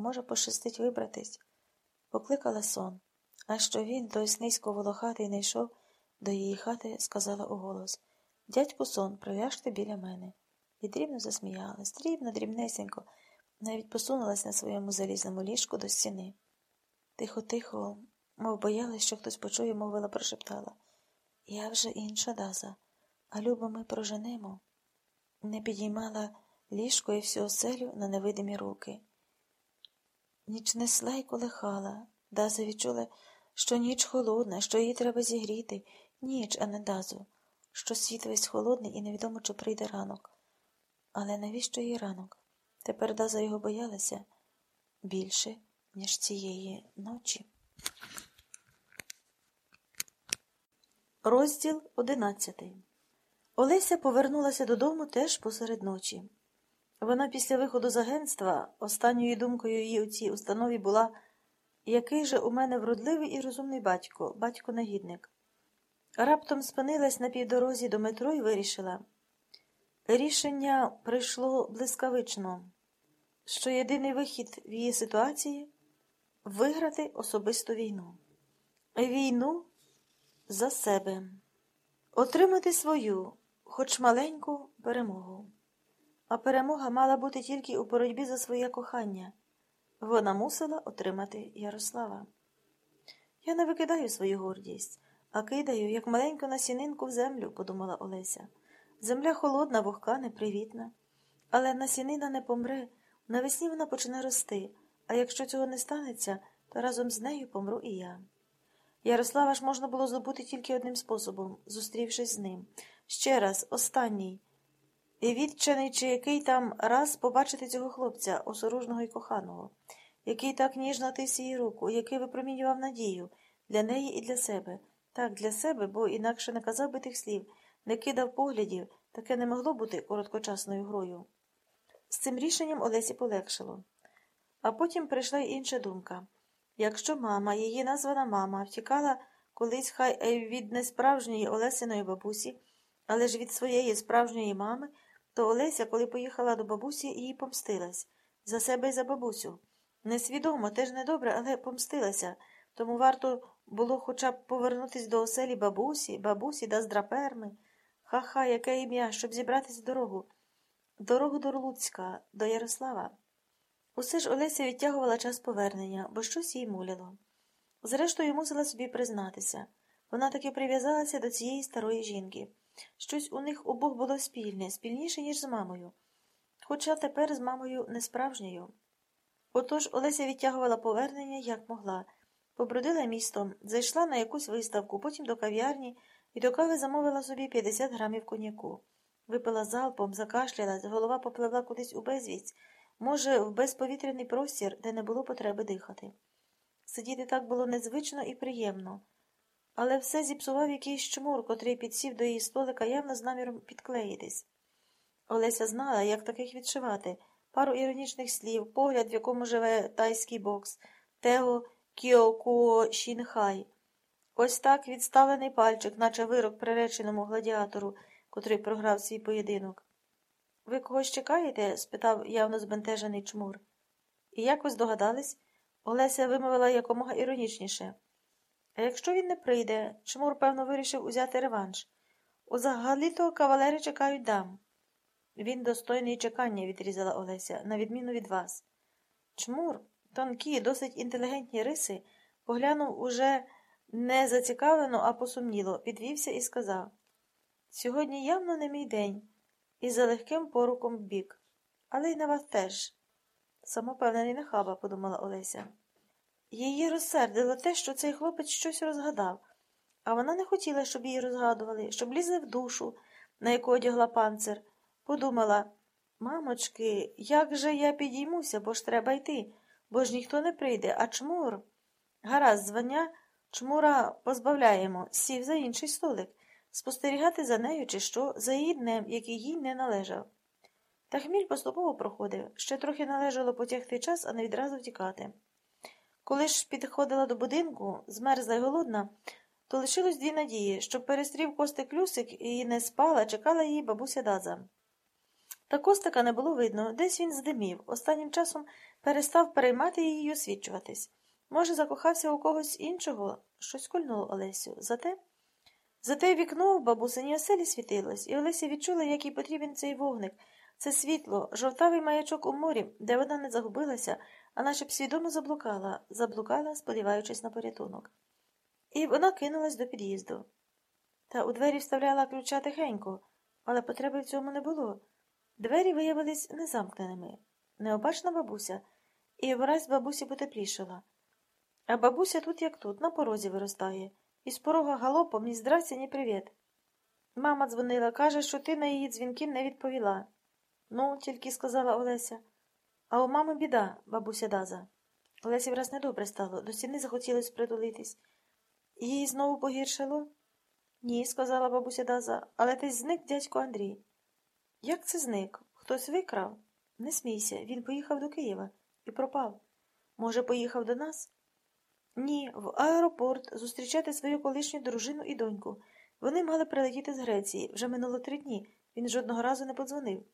може, пощастить вибратись. Покликала сон. А що він, той снизько волохатий, не йшов до її хати, сказала уголос Дядьку сон, прив'яжте біля мене. І дрібно засміялась, дрібно, дрібнесенько, навіть посунулась на своєму залізному ліжку до стіни. Тихо, тихо, мов боялась, що хтось почує, мовила, прошептала. Я вже інша даза, а любо ми проженемо. Не підіймала ліжко і всю оселю на невидимі руки. Ніч несла й колихала. Даза відчула, що ніч холодна, що її треба зігріти, ніч, а не дазу, що світ весь холодний і невідомо, чи прийде ранок. Але навіщо їй ранок? Тепер Даза його боялася більше, ніж цієї ночі. Розділ одинадцятий. Олеся повернулася додому теж посеред ночі. Вона після виходу з агентства, останньою думкою її у цій установі була, який же у мене вродливий і розумний батько, батько-негідник. Раптом спинилась на півдорозі до метро і вирішила. Рішення прийшло блискавично, що єдиний вихід в її ситуації виграти особисту війну. Війну за себе, отримати свою, хоч маленьку перемогу. А перемога мала бути тільки у боротьбі за своє кохання. Вона мусила отримати Ярослава. Я не викидаю свою гордість, а кидаю, як маленьку насінинку в землю, подумала Олеся. Земля холодна, вогка, непривітна. Але насінина не помре, навесні вона почне рости, а якщо цього не станеться, то разом з нею помру і я. Ярослава ж можна було забути тільки одним способом, зустрівшись з ним. Ще раз, останній. І відчаний чи який там раз побачити цього хлопця, осоружного і коханого, який так ніжно тис її руку, який випромінював надію для неї і для себе. Так, для себе, бо інакше не казав би тих слів, не кидав поглядів, таке не могло бути короткочасною грою. З цим рішенням Олесі полегшило. А потім прийшла й інша думка. Якщо мама, її названа мама, втікала колись хай від несправжньої Олесиної бабусі, але ж від своєї справжньої мами, то Олеся, коли поїхала до бабусі, їй помстилась за себе і за бабусю. Несвідомо, теж недобре, але помстилася, тому варто було хоча б повернутися до оселі бабусі, бабусі да з драперми. Ха-ха, яке ім'я, щоб зібратися дорогу. Дорогу до Луцька, до Ярослава. Усе ж Олеся відтягувала час повернення, бо щось їй муляло. Зрештою, мусила собі признатися. Вона таки прив'язалася до цієї старої жінки. Щось у них обох було спільне, спільніше, ніж з мамою, хоча тепер з мамою не справжньою. Отож Олеся відтягувала повернення, як могла, побродила містом, зайшла на якусь виставку, потім до кав'ярні і до кави замовила собі 50 грамів коньяку. Випила залпом, закашлялась, голова попливла кудись у безвість, може, в безповітряний простір, де не було потреби дихати. Сидіти так було незвично і приємно. Але все зіпсував якийсь чмур, котрий підсів до її столика явно з наміром підклеїтись. Олеся знала, як таких відшивати пару іронічних слів, погляд, в якому живе тайський бокс, тего Кіокуо Шінхай. Ось так відставлений пальчик, наче вирок приреченому гладіатору, котрий програв свій поєдинок. Ви когось чекаєте? спитав явно збентежений чмур. І як ви здогадались? Олеся вимовила якомога іронічніше. А якщо він не прийде, чмур, певно, вирішив узяти реванш. Узагалі то кавалери чекають дам. Він достойний чекання, відрізала Олеся, на відміну від вас. Чмур, тонкі, досить інтелігентні риси, поглянув уже не зацікавлено, а посумніло, підвівся і сказав Сьогодні явно не мій день, і за легким поруком бік. Але й на вас теж. Самопевнений нахаба, подумала Олеся. Її розсердило те, що цей хлопець щось розгадав, а вона не хотіла, щоб її розгадували, щоб лізли в душу, на яку одягла панцир. Подумала мамочки, як же я підіймуся, бо ж треба йти, бо ж ніхто не прийде, а чмур. Гаразд, звання чмура позбавляємо, сів за інший столик, спостерігати за нею, чи що, за її днем, який їй не належав. Та хміль поступово проходив, ще трохи належало потягти час, а не відразу втікати. Коли ж підходила до будинку, змерзла й голодна, то лишилось дві надії, щоб перестрів костик Люсик і не спала, чекала її бабуся Даза. Та костика не було видно, десь він здимів, останнім часом перестав переймати її освічуватись. Може, закохався у когось іншого, щось кольнуло Олесю. Зате Зате вікно в бабусиній оселі світилось, і Олеся відчула, як їй потрібен цей вогник, це світло, жовтавий маячок у морі, де вона не загубилася, наче б свідомо заблукала, заблукала, сподіваючись на порятунок. І вона кинулась до під'їзду. Та у двері вставляла ключа тихенько, але потреби в цьому не було. Двері виявились незамкненими. Необачна бабуся, і враз бабусі потеплішала. А бабуся тут, як тут, на порозі виростає. І з порога галопом ні здрасте, ні привіт. Мама дзвонила, каже, що ти на її дзвінки не відповіла. Ну, тільки сказала Олеся. А у мами біда, бабуся Даза. Олесі враз недобре стало, до стіни захотілось притулитись. Їй знову погіршило? Ні, сказала бабуся Даза, але ти зник дядько Андрій. Як це зник? Хтось викрав? Не смійся, він поїхав до Києва і пропав. Може, поїхав до нас? Ні, в аеропорт зустрічати свою колишню дружину і доньку. Вони мали прилетіти з Греції. Вже минуло три дні. Він жодного разу не подзвонив.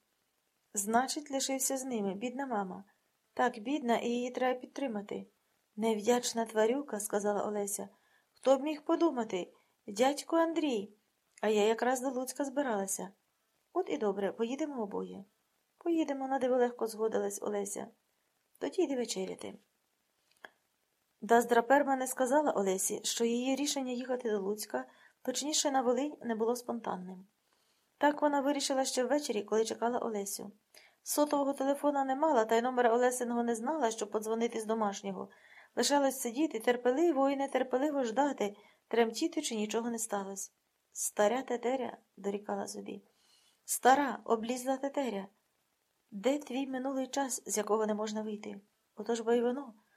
Значить, лишився з ними, бідна мама. Так, бідна, і її треба підтримати. Невдячна тварюка, сказала Олеся. Хто б міг подумати? Дядько Андрій. А я якраз до Луцька збиралася. От і добре, поїдемо обоє. Поїдемо, надиво легко згодилась Олеся. Тоді йди вечеряти. Даздра Перма не сказала Олесі, що її рішення їхати до Луцька, точніше на Волинь, не було спонтанним. Так вона вирішила ще ввечері, коли чекала Олесю. Сотового телефона не мала, та й номера Олесиного не знала, щоб подзвонити з домашнього. Лишалось сидіти терпеливо і нетерпеливо ждати, тремтіти, чи нічого не сталося. Старя тетеря, дорікала собі. Стара, облізла тетеря. Де твій минулий час, з якого не можна вийти? Отож бо й воно.